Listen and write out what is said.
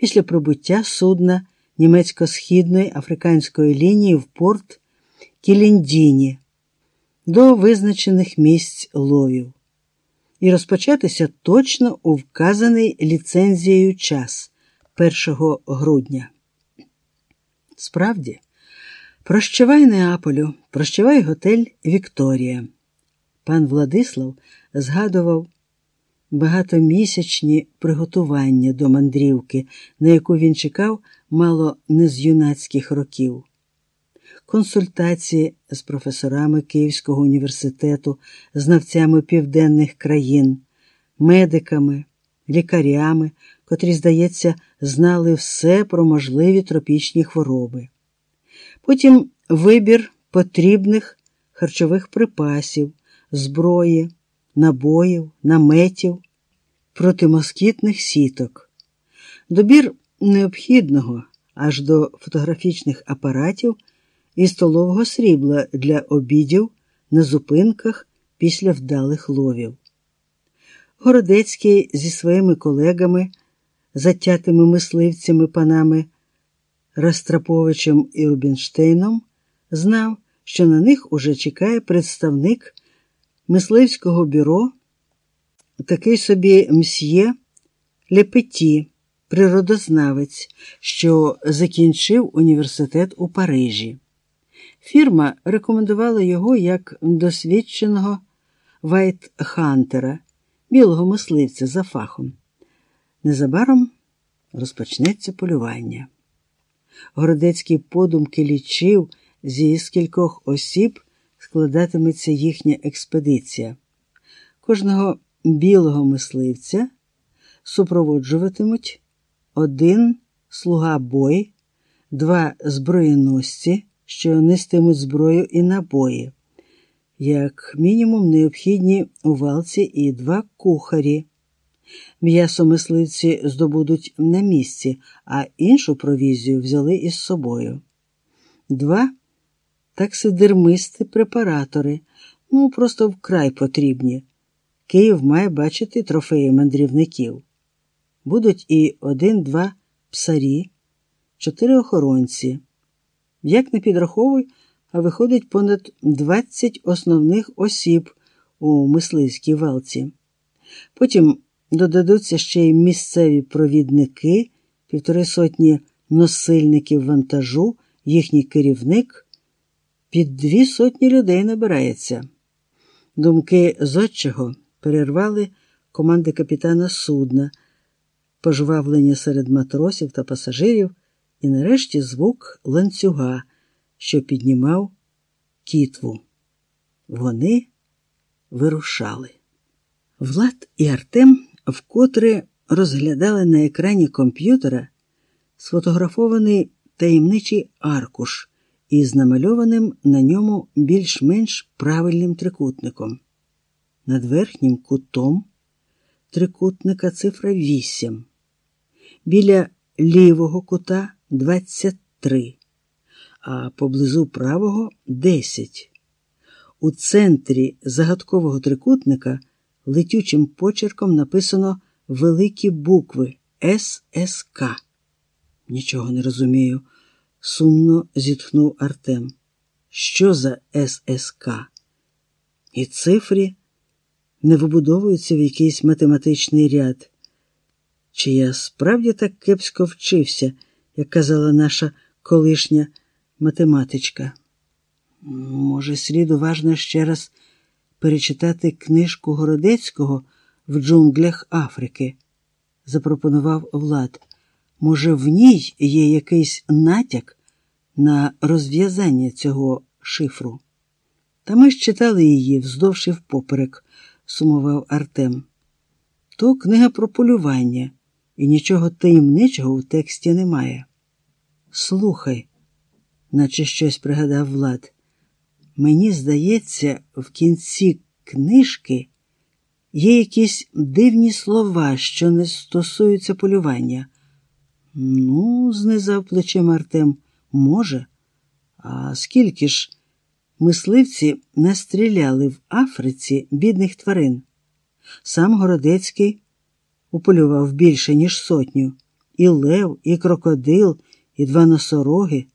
після прибуття судна німецько-східної африканської лінії в порт Кіліндіні до визначених місць ловів і розпочатися точно у вказаний ліцензією час 1 грудня. Справді, прощавай Неаполю, прощавай готель Вікторія. Пан Владислав згадував багатомісячні приготування до мандрівки, на яку він чекав мало не з юнацьких років. Консультації з професорами Київського університету, знавцями південних країн, медиками, лікарями, котрі, здається, знали все про можливі тропічні хвороби. Потім вибір потрібних харчових припасів, зброї, набоїв, наметів, протимоскітних сіток, добір необхідного аж до фотографічних апаратів і столового срібла для обідів на зупинках після вдалих ловів. Городецький зі своїми колегами, затятими мисливцями панами Растраповичем і Рубінштейном, знав, що на них уже чекає представник мисливського бюро, такий собі мсьє Лепеті, природознавець, що закінчив університет у Парижі. Фірма рекомендувала його як досвідченого вайтхантера, білого мисливця за фахом. Незабаром розпочнеться полювання. Городецький подумки лічив, зі скількох осіб складатиметься їхня експедиція. Кожного білого мисливця супроводжуватимуть один слуга бой, два зброєносці, що нестимуть зброю і набої, як мінімум необхідні у валці і два кухарі. М'ясо мисливці здобудуть на місці, а іншу провізію взяли із собою. Два таксидермисти препаратори, ну просто вкрай потрібні. Київ має бачити трофеї мандрівників. Будуть і один-два псарі, чотири охоронці. Як не підраховуй, а виходить понад 20 основних осіб у мисливській валці. Потім додадуться ще й місцеві провідники, півтори сотні носильників вантажу, їхній керівник. Під дві сотні людей набирається. Думки зодчого перервали команди капітана судна, пожвавлення серед матросів та пасажирів, і нарешті звук ланцюга, що піднімав кітву. Вони вирушали. Влад і Артем вкотре розглядали на екрані комп'ютера сфотографований таємничий аркуш із намальованим на ньому більш-менш правильним трикутником. Над верхнім кутом трикутника цифра 8, біля лівого кута 23, а поблизу правого 10. У центрі загадкового трикутника летючим почерком написано великі букви ССК. Нічого не розумію, сумно зітхнув Артем. Що за ССК? І цифрі не вибудовуються в якийсь математичний ряд. Чи я справді так кепсько вчився, як казала наша колишня математичка? Може, слід уважно ще раз перечитати книжку Городецького в джунглях Африки, запропонував Влад. Може, в ній є якийсь натяк на розв'язання цього шифру? Та ми ж читали її вздовж і впоперек, сумував Артем. То книга про полювання, і нічого таємничого у тексті немає. Слухай, наче щось пригадав Влад. Мені здається, в кінці книжки є якісь дивні слова, що не стосуються полювання. Ну, знизав плечем Артем, може. А скільки ж мисливці настріляли в Африці бідних тварин? Сам Городецький уполював більше, ніж сотню, і лев, і крокодил, і два носороги.